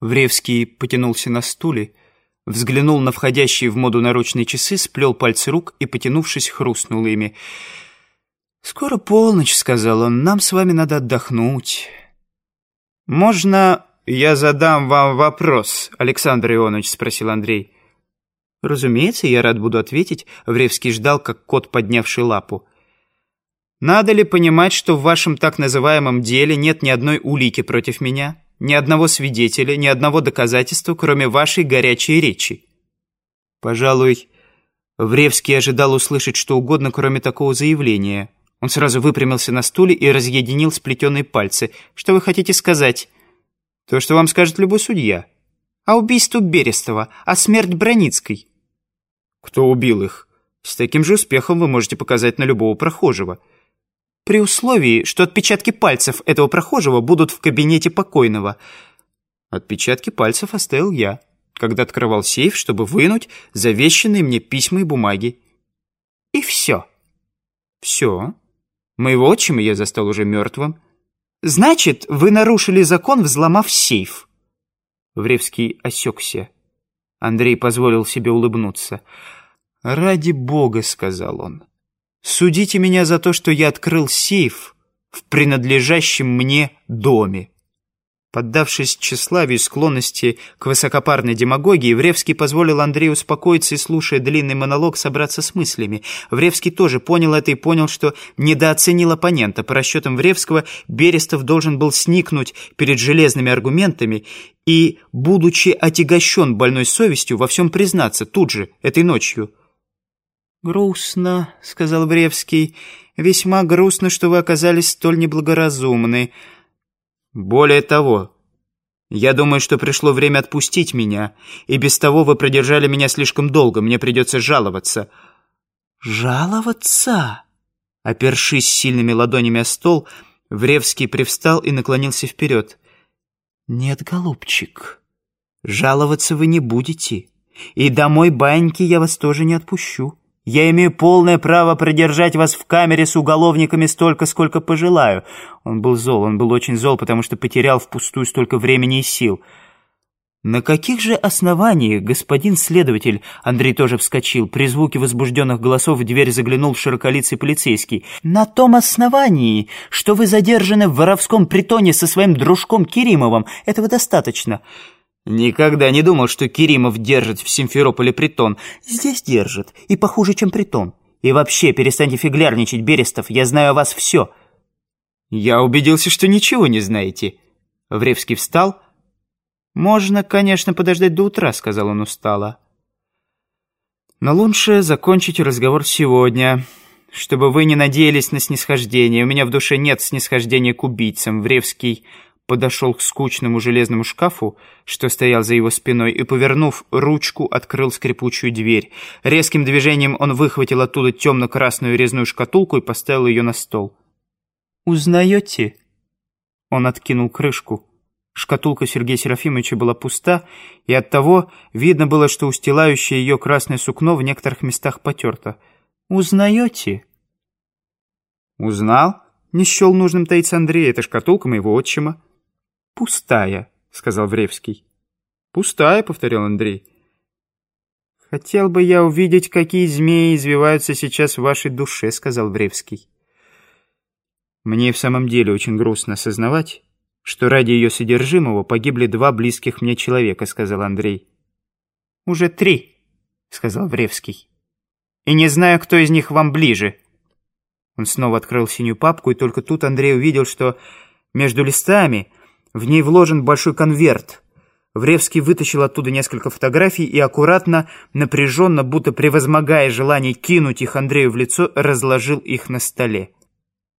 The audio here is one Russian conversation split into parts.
Вревский потянулся на стуле, взглянул на входящие в моду наручные часы, сплел пальцы рук и, потянувшись, хрустнул ими. «Скоро полночь», — сказал он, — «нам с вами надо отдохнуть». «Можно я задам вам вопрос, Александр Ионович?» — спросил Андрей. «Разумеется, я рад буду ответить», — Вревский ждал, как кот, поднявший лапу. «Надо ли понимать, что в вашем так называемом деле нет ни одной улики против меня?» Ни одного свидетеля, ни одного доказательства, кроме вашей горячей речи. Пожалуй, Вревский ожидал услышать что угодно, кроме такого заявления. Он сразу выпрямился на стуле и разъединил сплетенные пальцы. «Что вы хотите сказать?» «То, что вам скажет любой судья». «А убийство Берестова? А смерть Броницкой?» «Кто убил их?» «С таким же успехом вы можете показать на любого прохожего» при условии, что отпечатки пальцев этого прохожего будут в кабинете покойного. Отпечатки пальцев оставил я, когда открывал сейф, чтобы вынуть завещанные мне письма и бумаги. И все. Все. Моего отчима я застал уже мертвым. Значит, вы нарушили закон, взломав сейф. Вревский осекся. Андрей позволил себе улыбнуться. «Ради бога», — сказал он, — Судите меня за то, что я открыл сейф в принадлежащем мне доме. Поддавшись тщеславию и склонности к высокопарной демагогии, Вревский позволил Андрею успокоиться и, слушая длинный монолог, собраться с мыслями. Вревский тоже понял это и понял, что недооценил оппонента. По расчетам Вревского, Берестов должен был сникнуть перед железными аргументами и, будучи отягощен больной совестью, во всем признаться тут же, этой ночью – «Грустно», — сказал Бревский. «Весьма грустно, что вы оказались столь неблагоразумны». «Более того, я думаю, что пришло время отпустить меня, и без того вы продержали меня слишком долго, мне придется жаловаться». «Жаловаться?» Опершись сильными ладонями о стол, Вревский привстал и наклонился вперед. «Нет, голубчик, жаловаться вы не будете, и домой баньки я вас тоже не отпущу». Я имею полное право продержать вас в камере с уголовниками столько, сколько пожелаю». Он был зол, он был очень зол, потому что потерял впустую столько времени и сил. «На каких же основаниях, господин следователь?» Андрей тоже вскочил. При звуке возбужденных голосов в дверь заглянул широколицый полицейский. «На том основании, что вы задержаны в воровском притоне со своим дружком Керимовым. Этого достаточно». Никогда не думал, что Керимов держит в Симферополе притон. Здесь держит, и похуже, чем притон. И вообще, перестаньте фиглярничать, Берестов, я знаю о вас все. Я убедился, что ничего не знаете. Вревский встал. Можно, конечно, подождать до утра, сказал он устало. Но лучше закончить разговор сегодня, чтобы вы не надеялись на снисхождение. У меня в душе нет снисхождения к убийцам. Вревский подошел к скучному железному шкафу, что стоял за его спиной, и, повернув ручку, открыл скрипучую дверь. Резким движением он выхватил оттуда темно-красную резную шкатулку и поставил ее на стол. «Узнаете?» Он откинул крышку. Шкатулка Сергея Серафимовича была пуста, и оттого видно было, что устилающее ее красное сукно в некоторых местах потерто. «Узнаете?» «Узнал?» — не счел нужным таиться Андрей. «Это шкатулка моего отчима». «Пустая», — сказал Вревский. «Пустая», — повторил Андрей. «Хотел бы я увидеть, какие змеи извиваются сейчас в вашей душе», — сказал Вревский. «Мне в самом деле очень грустно осознавать, что ради ее содержимого погибли два близких мне человека», — сказал Андрей. «Уже три», — сказал Вревский. «И не знаю, кто из них вам ближе». Он снова открыл синюю папку, и только тут Андрей увидел, что между листами в ней вложен большой конверт. Вревский вытащил оттуда несколько фотографий и аккуратно, напряженно, будто превозмогая желание кинуть их Андрею в лицо, разложил их на столе.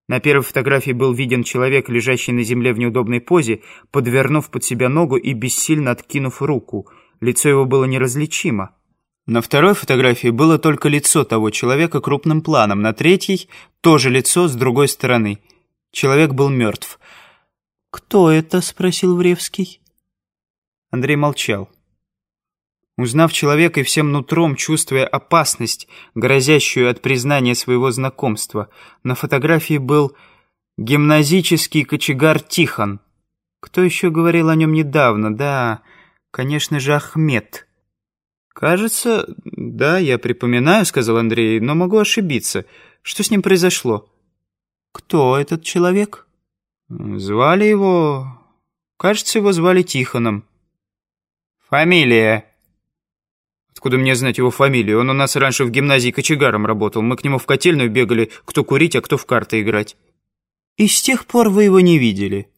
На первой фотографии был виден человек, лежащий на земле в неудобной позе, подвернув под себя ногу и бессильно откинув руку. Лицо его было неразличимо. На второй фотографии было только лицо того человека крупным планом, на третьей — тоже лицо с другой стороны. Человек был мертв. «Кто это?» — спросил Вревский. Андрей молчал. Узнав человека и всем нутром, чувствуя опасность, грозящую от признания своего знакомства, на фотографии был гимназический кочегар Тихон. Кто еще говорил о нем недавно? Да, конечно же, Ахмед. Кажется, да, я припоминаю, сказал Андрей, но могу ошибиться. Что с ним произошло? Кто этот человек? Звали его... Кажется, его звали Тихоном. Фамилия? Откуда мне знать его фамилию? Он у нас раньше в гимназии кочегаром работал. Мы к нему в котельную бегали, кто курить, а кто в карты играть. И с тех пор вы его не видели?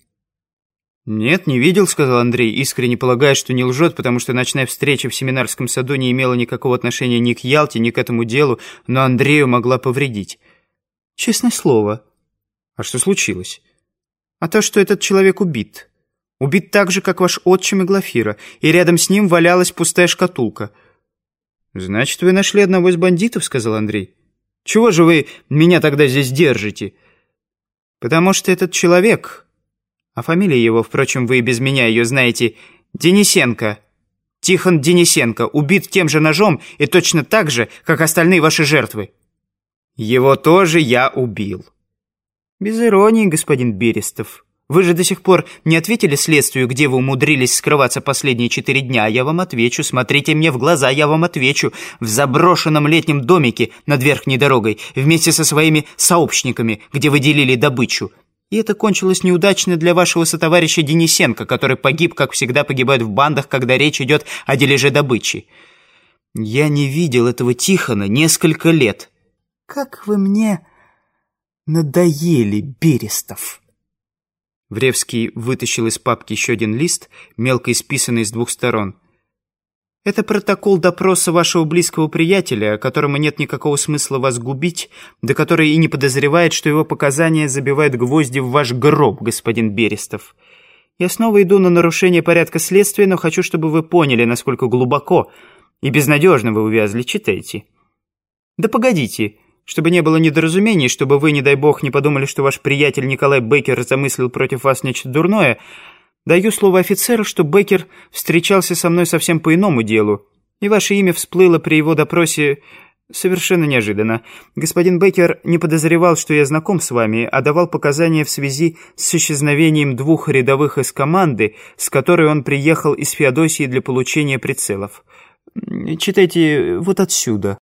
«Нет, не видел», — сказал Андрей, искренне полагая, что не лжет, потому что ночная встреча в семинарском саду не имела никакого отношения ни к Ялте, ни к этому делу, но Андрею могла повредить. «Честное слово». «А что случилось?» «А то, что этот человек убит. Убит так же, как ваш отчим и Глафира, и рядом с ним валялась пустая шкатулка». «Значит, вы нашли одного из бандитов?» — сказал Андрей. «Чего же вы меня тогда здесь держите?» «Потому что этот человек, а фамилия его, впрочем, вы и без меня ее знаете, Денисенко. Тихон Денисенко убит тем же ножом и точно так же, как остальные ваши жертвы. Его тоже я убил». «Без иронии, господин Берестов». Вы же до сих пор не ответили следствию, где вы умудрились скрываться последние четыре дня. Я вам отвечу, смотрите мне в глаза, я вам отвечу. В заброшенном летнем домике над верхней дорогой, вместе со своими сообщниками, где вы делили добычу. И это кончилось неудачно для вашего сотоварища Денисенко, который погиб, как всегда погибают в бандах, когда речь идет о дележе добычи. Я не видел этого Тихона несколько лет. Как вы мне надоели, Берестов!» Вревский вытащил из папки еще один лист, мелко исписанный с двух сторон. «Это протокол допроса вашего близкого приятеля, которому нет никакого смысла вас губить, да который и не подозревает, что его показания забивают гвозди в ваш гроб, господин Берестов. Я снова иду на нарушение порядка следствия, но хочу, чтобы вы поняли, насколько глубоко и безнадежно вы увязли. Читайте». «Да погодите!» Чтобы не было недоразумений, чтобы вы, не дай бог, не подумали, что ваш приятель Николай Бейкер замыслил против вас нечто дурное, даю слово офицеру, что Бейкер встречался со мной совсем по иному делу, и ваше имя всплыло при его допросе совершенно неожиданно. Господин Бейкер не подозревал, что я знаком с вами, а давал показания в связи с исчезновением двух рядовых из команды, с которой он приехал из Феодосии для получения прицелов. Читайте вот отсюда».